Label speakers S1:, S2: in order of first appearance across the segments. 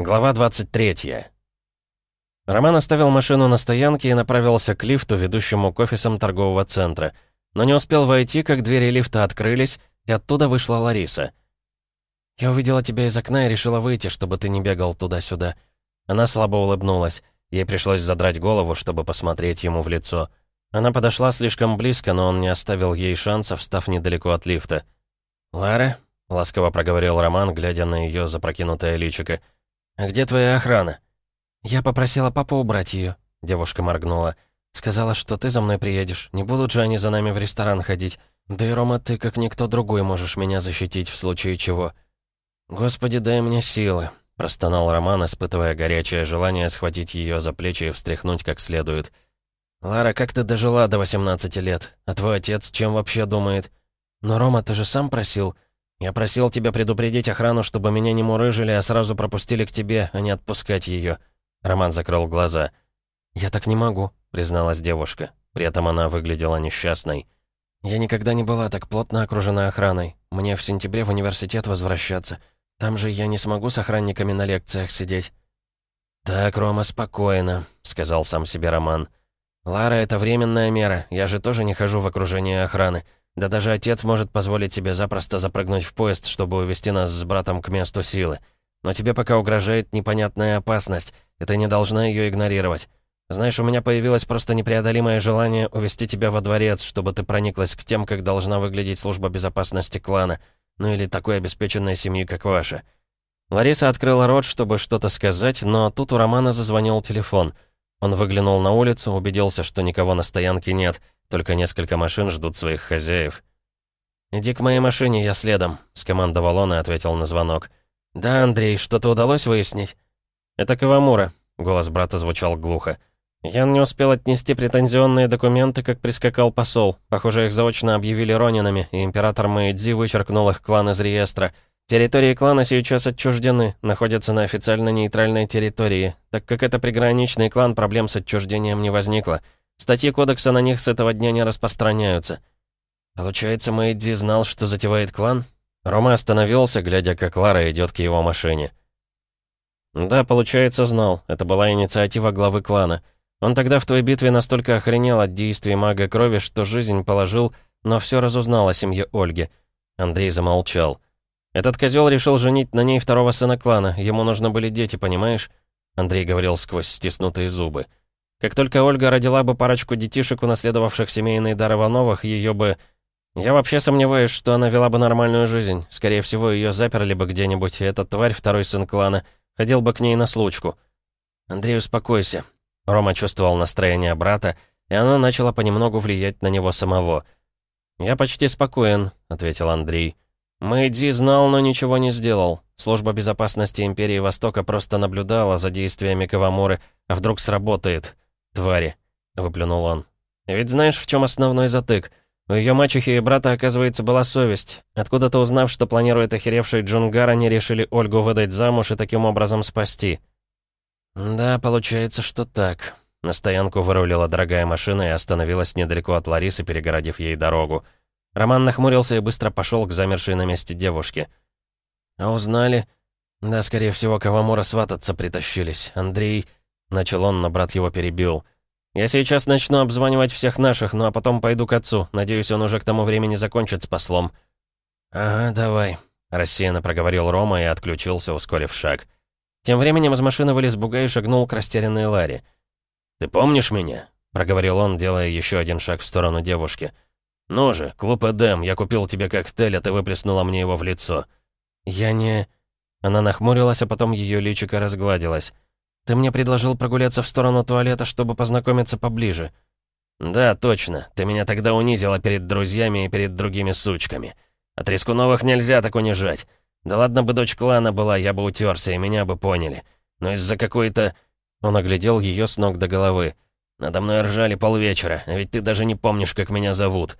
S1: Глава 23. Роман оставил машину на стоянке и направился к лифту, ведущему к офисам торгового центра. Но не успел войти, как двери лифта открылись, и оттуда вышла Лариса. «Я увидела тебя из окна и решила выйти, чтобы ты не бегал туда-сюда». Она слабо улыбнулась. Ей пришлось задрать голову, чтобы посмотреть ему в лицо. Она подошла слишком близко, но он не оставил ей шансов, став недалеко от лифта. «Лара?» — ласково проговорил Роман, глядя на ее запрокинутое личико. «А где твоя охрана?» «Я попросила папу убрать ее», — девушка моргнула. «Сказала, что ты за мной приедешь. Не будут же они за нами в ресторан ходить. Да и, Рома, ты, как никто другой, можешь меня защитить в случае чего». «Господи, дай мне силы», — простонал Роман, испытывая горячее желание схватить ее за плечи и встряхнуть как следует. «Лара, как ты дожила до 18 лет? А твой отец чем вообще думает?» «Но, Рома, ты же сам просил...» «Я просил тебя предупредить охрану, чтобы меня не мурыжили, а сразу пропустили к тебе, а не отпускать ее». Роман закрыл глаза. «Я так не могу», — призналась девушка. При этом она выглядела несчастной. «Я никогда не была так плотно окружена охраной. Мне в сентябре в университет возвращаться. Там же я не смогу с охранниками на лекциях сидеть». «Так, Рома, спокойно», — сказал сам себе Роман. «Лара, это временная мера. Я же тоже не хожу в окружении охраны. Да даже отец может позволить себе запросто запрыгнуть в поезд, чтобы увести нас с братом к месту силы. Но тебе пока угрожает непонятная опасность, и ты не должна ее игнорировать. Знаешь, у меня появилось просто непреодолимое желание увести тебя во дворец, чтобы ты прониклась к тем, как должна выглядеть служба безопасности клана, ну или такой обеспеченной семьи, как ваша». Лариса открыла рот, чтобы что-то сказать, но тут у Романа зазвонил телефон. Он выглянул на улицу, убедился, что никого на стоянке нет — только несколько машин ждут своих хозяев. «Иди к моей машине, я следом», — скомандовал он и ответил на звонок. «Да, Андрей, что-то удалось выяснить?» «Это Кавамура», — голос брата звучал глухо. Ян не успел отнести претензионные документы, как прискакал посол. Похоже, их заочно объявили ронинами, и император Мэйдзи вычеркнул их клан из реестра. Территории клана сейчас отчуждены, находятся на официально нейтральной территории. Так как это приграничный клан, проблем с отчуждением не возникло. Статьи кодекса на них с этого дня не распространяются. Получается, Мэйдзи знал, что затевает клан? Рома остановился, глядя, как Лара идет к его машине. Да, получается, знал. Это была инициатива главы клана. Он тогда в той битве настолько охренел от действий мага крови, что жизнь положил, но все разузнал о семье Ольги. Андрей замолчал. Этот козел решил женить на ней второго сына клана. Ему нужны были дети, понимаешь? Андрей говорил сквозь стиснутые зубы. Как только Ольга родила бы парочку детишек, унаследовавших семейный дар Ивановых, ее бы... Я вообще сомневаюсь, что она вела бы нормальную жизнь. Скорее всего, ее заперли бы где-нибудь, и этот тварь, второй сын клана, ходил бы к ней на случку. «Андрей, успокойся». Рома чувствовал настроение брата, и оно начало понемногу влиять на него самого. «Я почти спокоен», — ответил Андрей. «Мэйдзи знал, но ничего не сделал. Служба безопасности Империи Востока просто наблюдала за действиями Кавамуры, а вдруг сработает твари!» — выплюнул он. «Ведь знаешь, в чем основной затык? У ее мачехи и брата, оказывается, была совесть. Откуда-то узнав, что планирует охеревший Джунгар, они решили Ольгу выдать замуж и таким образом спасти». «Да, получается, что так». На стоянку вырулила дорогая машина и остановилась недалеко от Ларисы, перегородив ей дорогу. Роман нахмурился и быстро пошел к замершей на месте девушке. «А узнали?» «Да, скорее всего, Кавамура свататься притащились. Андрей...» Начал он, но брат его перебил. «Я сейчас начну обзванивать всех наших, ну а потом пойду к отцу. Надеюсь, он уже к тому времени закончит с послом». «Ага, давай», — рассеянно проговорил Рома и отключился, ускорив шаг. Тем временем из машины вылез Буга и шагнул к растерянной Ларе. «Ты помнишь меня?» — проговорил он, делая еще один шаг в сторону девушки. «Ну же, клуб Эдем, я купил тебе коктейль, а ты выплеснула мне его в лицо». «Я не...» Она нахмурилась, а потом ее личико разгладилось. Ты мне предложил прогуляться в сторону туалета, чтобы познакомиться поближе». «Да, точно. Ты меня тогда унизила перед друзьями и перед другими сучками. От Рискуновых нельзя так унижать. Да ладно бы дочь клана была, я бы утерся, и меня бы поняли. Но из-за какой-то...» Он оглядел ее с ног до головы. «Надо мной ржали полвечера, а ведь ты даже не помнишь, как меня зовут».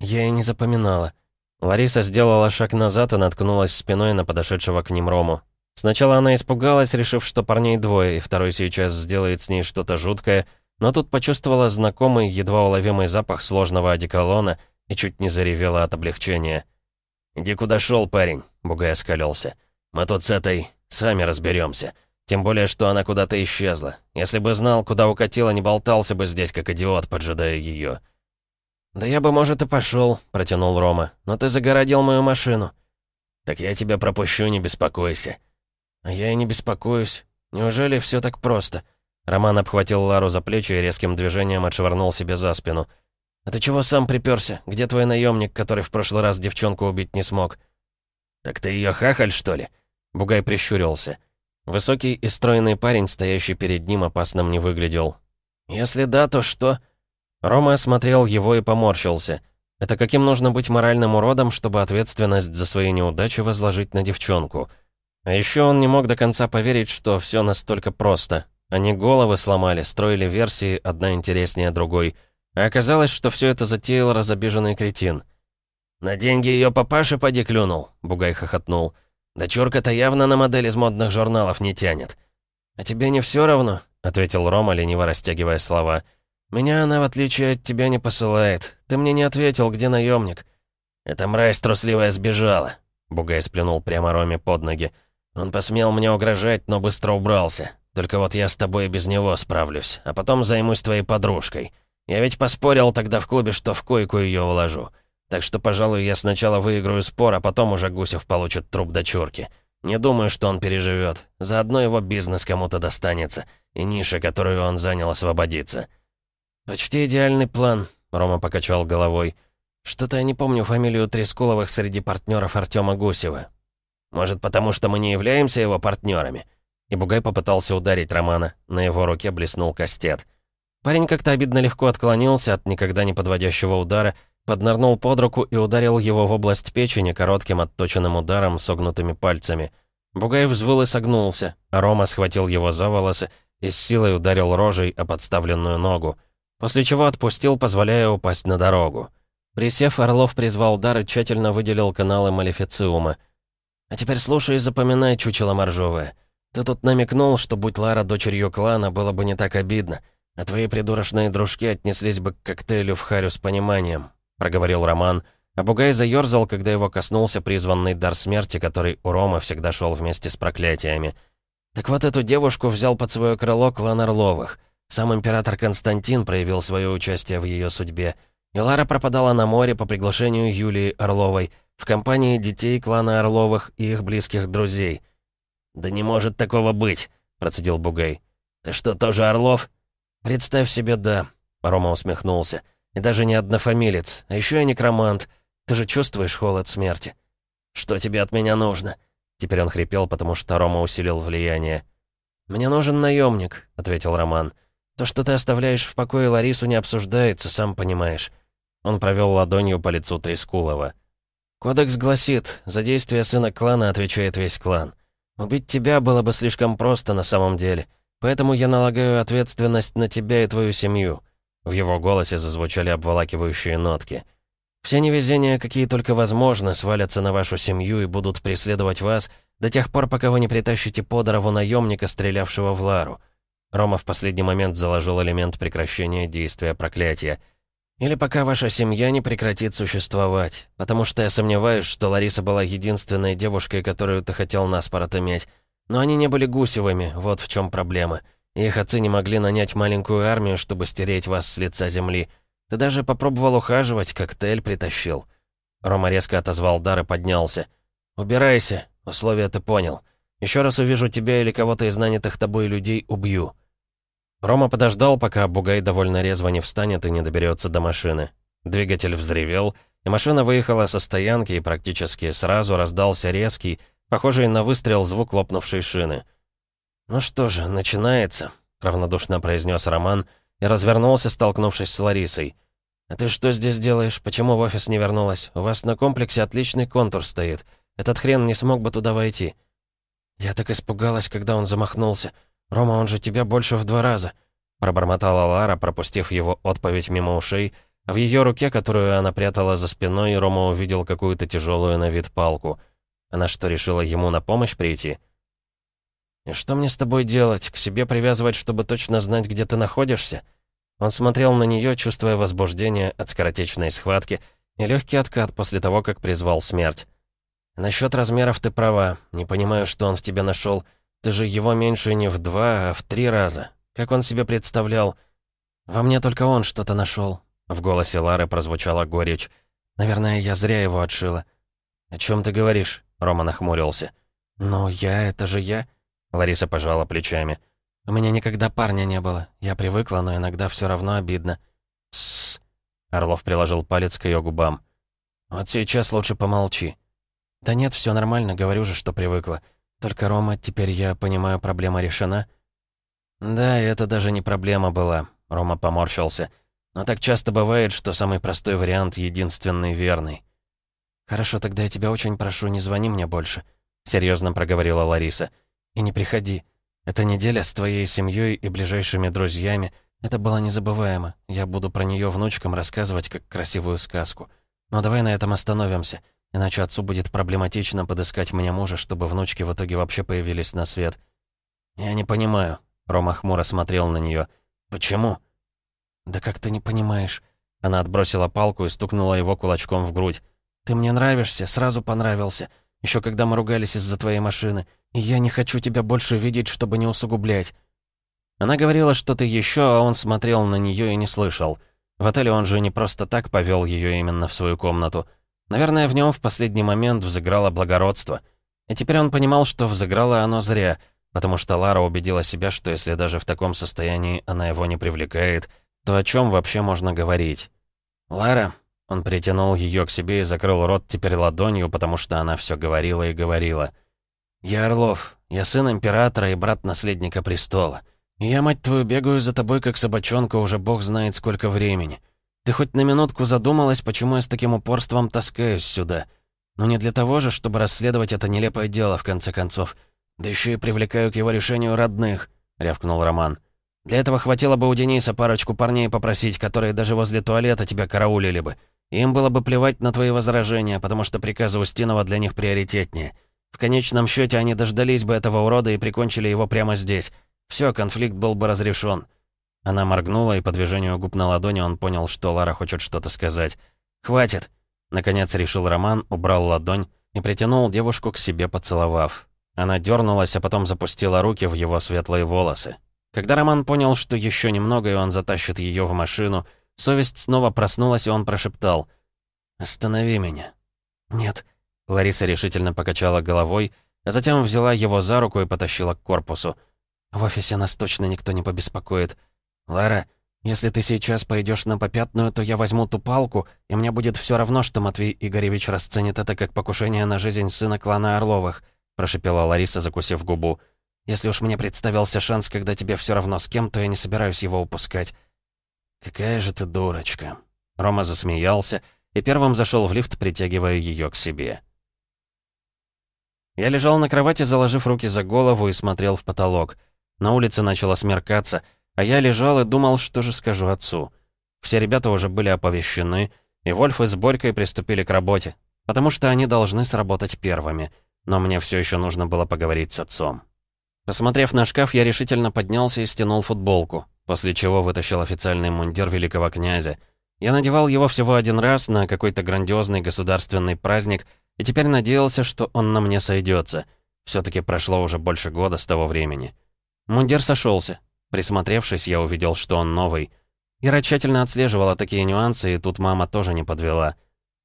S1: Я и не запоминала. Лариса сделала шаг назад и наткнулась спиной на подошедшего к ним Рому. Сначала она испугалась, решив, что парней двое, и второй сейчас сделает с ней что-то жуткое, но тут почувствовала знакомый, едва уловимый запах сложного одеколона и чуть не заревела от облегчения. «Иди куда шел, парень», — Бугай оскалился. «Мы тут с этой... сами разберемся. Тем более, что она куда-то исчезла. Если бы знал, куда укатила, не болтался бы здесь, как идиот, поджидая ее. «Да я бы, может, и пошел, протянул Рома. «Но ты загородил мою машину». «Так я тебя пропущу, не беспокойся». «А я и не беспокоюсь. Неужели все так просто?» Роман обхватил Лару за плечи и резким движением отшвырнул себе за спину. «А ты чего сам приперся? Где твой наемник, который в прошлый раз девчонку убить не смог?» «Так ты ее хахаль, что ли?» Бугай прищурился. Высокий и стройный парень, стоящий перед ним, опасным не выглядел. «Если да, то что?» Рома осмотрел его и поморщился. Это каким нужно быть моральным уродом, чтобы ответственность за свои неудачи возложить на девчонку? А еще он не мог до конца поверить, что все настолько просто. Они головы сломали, строили версии, одна интереснее другой. А оказалось, что все это затеял разобиженный кретин. «На деньги ее папаша поди клюнул», — Бугай хохотнул. «Дочурка-то явно на модель из модных журналов не тянет». «А тебе не все равно?» — ответил Рома, лениво растягивая слова. «Я «Меня она, в отличие от тебя, не посылает. Ты мне не ответил, где наемник. «Эта мразь трусливая сбежала», — Бугай сплюнул прямо Роме под ноги. «Он посмел мне угрожать, но быстро убрался. Только вот я с тобой без него справлюсь, а потом займусь твоей подружкой. Я ведь поспорил тогда в клубе, что в койку ее уложу. Так что, пожалуй, я сначала выиграю спор, а потом уже Гусев получит труп дочурки. Не думаю, что он переживет. Заодно его бизнес кому-то достанется, и ниша, которую он занял, освободится». «Почти идеальный план», — Рома покачал головой. «Что-то я не помню фамилию Трескуловых среди партнеров Артема Гусева. Может, потому что мы не являемся его партнерами?» И Бугай попытался ударить Романа. На его руке блеснул кастет. Парень как-то обидно легко отклонился от никогда не подводящего удара, поднырнул под руку и ударил его в область печени коротким отточенным ударом согнутыми пальцами. Бугай взвыл и согнулся, а Рома схватил его за волосы и с силой ударил рожей о подставленную ногу после чего отпустил, позволяя упасть на дорогу. Присев, Орлов призвал дар и тщательно выделил каналы Малефициума. «А теперь слушай и запоминай, чучело моржовое. Ты тут намекнул, что будь Лара дочерью клана, было бы не так обидно, а твои придурочные дружки отнеслись бы к коктейлю в харю с пониманием», — проговорил Роман, а Бугай заёрзал, когда его коснулся призванный дар смерти, который у Ромы всегда шел вместе с проклятиями. «Так вот эту девушку взял под свое крыло клан Орловых». Сам император Константин проявил свое участие в ее судьбе. И Лара пропадала на море по приглашению Юлии Орловой в компании детей клана Орловых и их близких друзей. «Да не может такого быть», — процедил Бугай. «Ты что, тоже Орлов?» «Представь себе, да», — Рома усмехнулся. «И даже не однофамилец, а еще и некромант. Ты же чувствуешь холод смерти». «Что тебе от меня нужно?» Теперь он хрипел, потому что Рома усилил влияние. «Мне нужен наемник», — ответил Роман. То, что ты оставляешь в покое Ларису, не обсуждается, сам понимаешь». Он провел ладонью по лицу Трескулова. «Кодекс гласит, за действия сына клана отвечает весь клан. Убить тебя было бы слишком просто на самом деле, поэтому я налагаю ответственность на тебя и твою семью». В его голосе зазвучали обволакивающие нотки. «Все невезения, какие только возможно, свалятся на вашу семью и будут преследовать вас до тех пор, пока вы не притащите подорову наемника, стрелявшего в Лару. Рома в последний момент заложил элемент прекращения действия проклятия. «Или пока ваша семья не прекратит существовать, потому что я сомневаюсь, что Лариса была единственной девушкой, которую ты хотел наспорот иметь. Но они не были Гусевыми, вот в чем проблема. их отцы не могли нанять маленькую армию, чтобы стереть вас с лица земли. Ты даже попробовал ухаживать, как Тель притащил». Рома резко отозвал дар и поднялся. «Убирайся, условия ты понял. Еще раз увижу тебя или кого-то из нанятых тобой людей, убью». Рома подождал, пока Бугай довольно резво не встанет и не доберется до машины. Двигатель взревел, и машина выехала со стоянки, и практически сразу раздался резкий, похожий на выстрел звук лопнувшей шины. «Ну что же, начинается», — равнодушно произнес Роман и развернулся, столкнувшись с Ларисой. «А ты что здесь делаешь? Почему в офис не вернулась? У вас на комплексе отличный контур стоит. Этот хрен не смог бы туда войти». «Я так испугалась, когда он замахнулся. Рома, он же тебя больше в два раза», — пробормотала Лара, пропустив его отповедь мимо ушей, в ее руке, которую она прятала за спиной, Рома увидел какую-то тяжелую на вид палку. Она что, решила ему на помощь прийти? «И что мне с тобой делать? К себе привязывать, чтобы точно знать, где ты находишься?» Он смотрел на нее, чувствуя возбуждение от скоротечной схватки и легкий откат после того, как призвал смерть. Насчет размеров ты права. Не понимаю, что он в тебе нашел. Ты же его меньше не в два, а в три раза. Как он себе представлял? Во мне только он что-то нашел. В голосе Лары прозвучала горечь. Наверное, я зря его отшила. «О чем ты говоришь?» Рома нахмурился. «Ну, я, это же я». Лариса пожала плечами. «У меня никогда парня не было. Я привыкла, но иногда все равно обидно». «Тссс». Орлов приложил палец к ее губам. «Вот сейчас лучше помолчи». «Да нет, все нормально, говорю же, что привыкла. Только, Рома, теперь я понимаю, проблема решена». «Да, это даже не проблема была», — Рома поморщился. «Но так часто бывает, что самый простой вариант — единственный верный». «Хорошо, тогда я тебя очень прошу, не звони мне больше», — серьезно проговорила Лариса. «И не приходи. Эта неделя с твоей семьей и ближайшими друзьями — это было незабываемо. Я буду про нее внучкам рассказывать, как красивую сказку. Но давай на этом остановимся, иначе отцу будет проблематично подыскать мне мужа, чтобы внучки в итоге вообще появились на свет». «Я не понимаю», — Рома хмуро смотрел на нее. «Почему?» «Да как ты не понимаешь?» Она отбросила палку и стукнула его кулачком в грудь. Ты мне нравишься, сразу понравился. Еще когда мы ругались из-за твоей машины. И я не хочу тебя больше видеть, чтобы не усугублять». Она говорила что-то еще, а он смотрел на нее и не слышал. В отеле он же не просто так повел ее именно в свою комнату. Наверное, в нем в последний момент взыграло благородство. И теперь он понимал, что взыграло оно зря, потому что Лара убедила себя, что если даже в таком состоянии она его не привлекает, то о чем вообще можно говорить? «Лара», он притянул ее к себе и закрыл рот теперь ладонью, потому что она все говорила и говорила. «Я Орлов. Я сын императора и брат наследника престола. И я, мать твою, бегаю за тобой, как собачонка, уже бог знает сколько времени. Ты хоть на минутку задумалась, почему я с таким упорством таскаюсь сюда? Но не для того же, чтобы расследовать это нелепое дело, в конце концов. Да еще и привлекаю к его решению родных», — рявкнул Роман. «Для этого хватило бы у Дениса парочку парней попросить, которые даже возле туалета тебя караулили бы. Им было бы плевать на твои возражения, потому что приказы Устинова для них приоритетнее. В конечном счете они дождались бы этого урода и прикончили его прямо здесь. Все, конфликт был бы разрешен. Она моргнула, и по движению губ на ладони он понял, что Лара хочет что-то сказать. «Хватит!» Наконец решил Роман, убрал ладонь и притянул девушку к себе, поцеловав. Она дернулась, а потом запустила руки в его светлые волосы. Когда Роман понял, что еще немного, и он затащит ее в машину, Совесть снова проснулась, и он прошептал. «Останови меня». «Нет». Лариса решительно покачала головой, а затем взяла его за руку и потащила к корпусу. «В офисе нас точно никто не побеспокоит. Лара, если ты сейчас пойдешь на попятную, то я возьму ту палку, и мне будет все равно, что Матвей Игоревич расценит это как покушение на жизнь сына клана Орловых», прошипела Лариса, закусив губу. «Если уж мне представился шанс, когда тебе все равно с кем, то я не собираюсь его упускать. «Какая же ты дурочка!» Рома засмеялся и первым зашел в лифт, притягивая ее к себе. Я лежал на кровати, заложив руки за голову и смотрел в потолок. На улице начало смеркаться, а я лежал и думал, что же скажу отцу. Все ребята уже были оповещены, и Вольф и с Борькой приступили к работе, потому что они должны сработать первыми. Но мне все еще нужно было поговорить с отцом. Посмотрев на шкаф, я решительно поднялся и стянул футболку после чего вытащил официальный мундир великого князя. Я надевал его всего один раз на какой-то грандиозный государственный праздник и теперь надеялся, что он на мне сойдется. Все-таки прошло уже больше года с того времени. Мундир сошелся. Присмотревшись, я увидел, что он новый. Ира тщательно отслеживала такие нюансы, и тут мама тоже не подвела.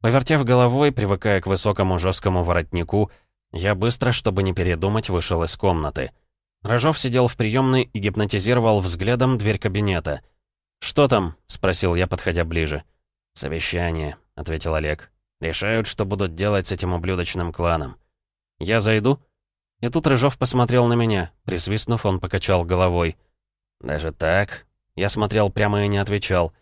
S1: Повертев головой, привыкая к высокому жесткому воротнику, я быстро, чтобы не передумать, вышел из комнаты. Рожов сидел в приемной и гипнотизировал взглядом дверь кабинета. «Что там?» — спросил я, подходя ближе. «Совещание», — ответил Олег. «Решают, что будут делать с этим ублюдочным кланом». «Я зайду?» И тут Рыжов посмотрел на меня. Присвистнув, он покачал головой. «Даже так?» Я смотрел прямо и не отвечал.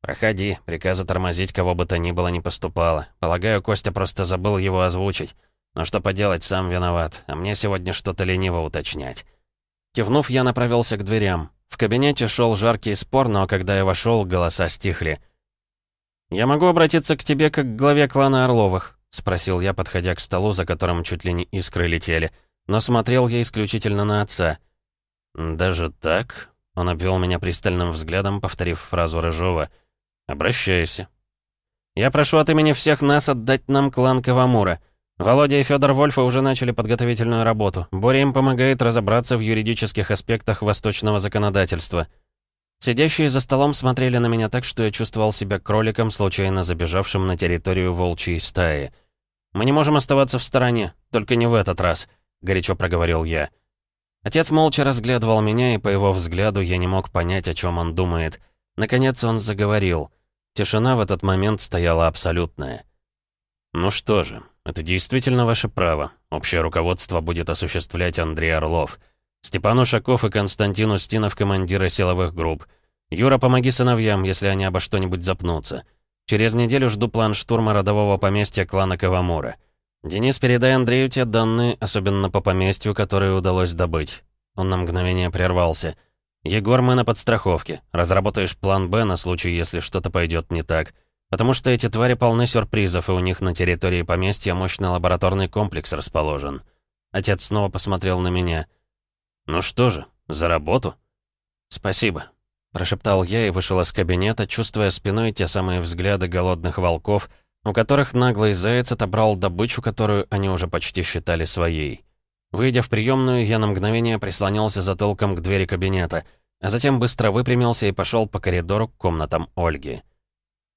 S1: «Проходи, приказа тормозить кого бы то ни было не поступало. Полагаю, Костя просто забыл его озвучить. Но что поделать, сам виноват, а мне сегодня что-то лениво уточнять». Кивнув, я направился к дверям. В кабинете шел жаркий спор, но когда я вошел, голоса стихли. «Я могу обратиться к тебе как к главе клана Орловых?» — спросил я, подходя к столу, за которым чуть ли не искры летели. Но смотрел я исключительно на отца. «Даже так?» — он обвел меня пристальным взглядом, повторив фразу Рыжова. «Обращайся». «Я прошу от имени всех нас отдать нам клан Кавамура. Володя и Федор Вольфа уже начали подготовительную работу. Боря им помогает разобраться в юридических аспектах восточного законодательства. Сидящие за столом смотрели на меня так, что я чувствовал себя кроликом, случайно забежавшим на территорию волчьей стаи. «Мы не можем оставаться в стороне, только не в этот раз», — горячо проговорил я. Отец молча разглядывал меня, и по его взгляду я не мог понять, о чем он думает. Наконец он заговорил. Тишина в этот момент стояла абсолютная. «Ну что же, это действительно ваше право. Общее руководство будет осуществлять Андрей Орлов. Степан Ушаков и Константин Устинов — командиры силовых групп. Юра, помоги сыновьям, если они обо что-нибудь запнутся. Через неделю жду план штурма родового поместья клана Кавамура. Денис, передай Андрею те данные, особенно по поместью, которые удалось добыть». Он на мгновение прервался. «Егор, мы на подстраховке. Разработаешь план «Б» на случай, если что-то пойдет не так. Потому что эти твари полны сюрпризов, и у них на территории поместья мощный лабораторный комплекс расположен. Отец снова посмотрел на меня. «Ну что же, за работу?» «Спасибо», — прошептал я и вышел из кабинета, чувствуя спиной те самые взгляды голодных волков, у которых наглый заяц отобрал добычу, которую они уже почти считали своей. Выйдя в приемную, я на мгновение прислонился затылком к двери кабинета, а затем быстро выпрямился и пошел по коридору к комнатам Ольги.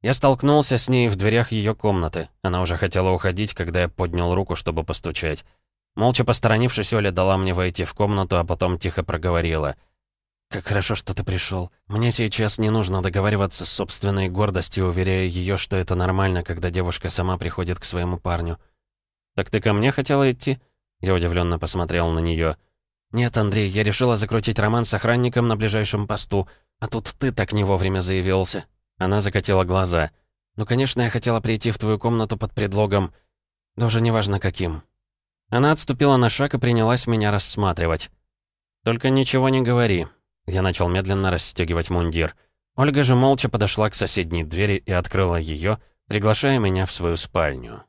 S1: Я столкнулся с ней в дверях ее комнаты. Она уже хотела уходить, когда я поднял руку, чтобы постучать. Молча посторонившись, Оля дала мне войти в комнату, а потом тихо проговорила. «Как хорошо, что ты пришел. Мне сейчас не нужно договариваться с собственной гордостью, уверяя ее, что это нормально, когда девушка сама приходит к своему парню». «Так ты ко мне хотела идти?» Я удивленно посмотрел на нее. «Нет, Андрей, я решила закрутить роман с охранником на ближайшем посту, а тут ты так не вовремя заявился. Она закатила глаза. «Ну, конечно, я хотела прийти в твою комнату под предлогом... Да уже неважно каким». Она отступила на шаг и принялась меня рассматривать. «Только ничего не говори». Я начал медленно расстегивать мундир. Ольга же молча подошла к соседней двери и открыла ее, приглашая меня в свою спальню.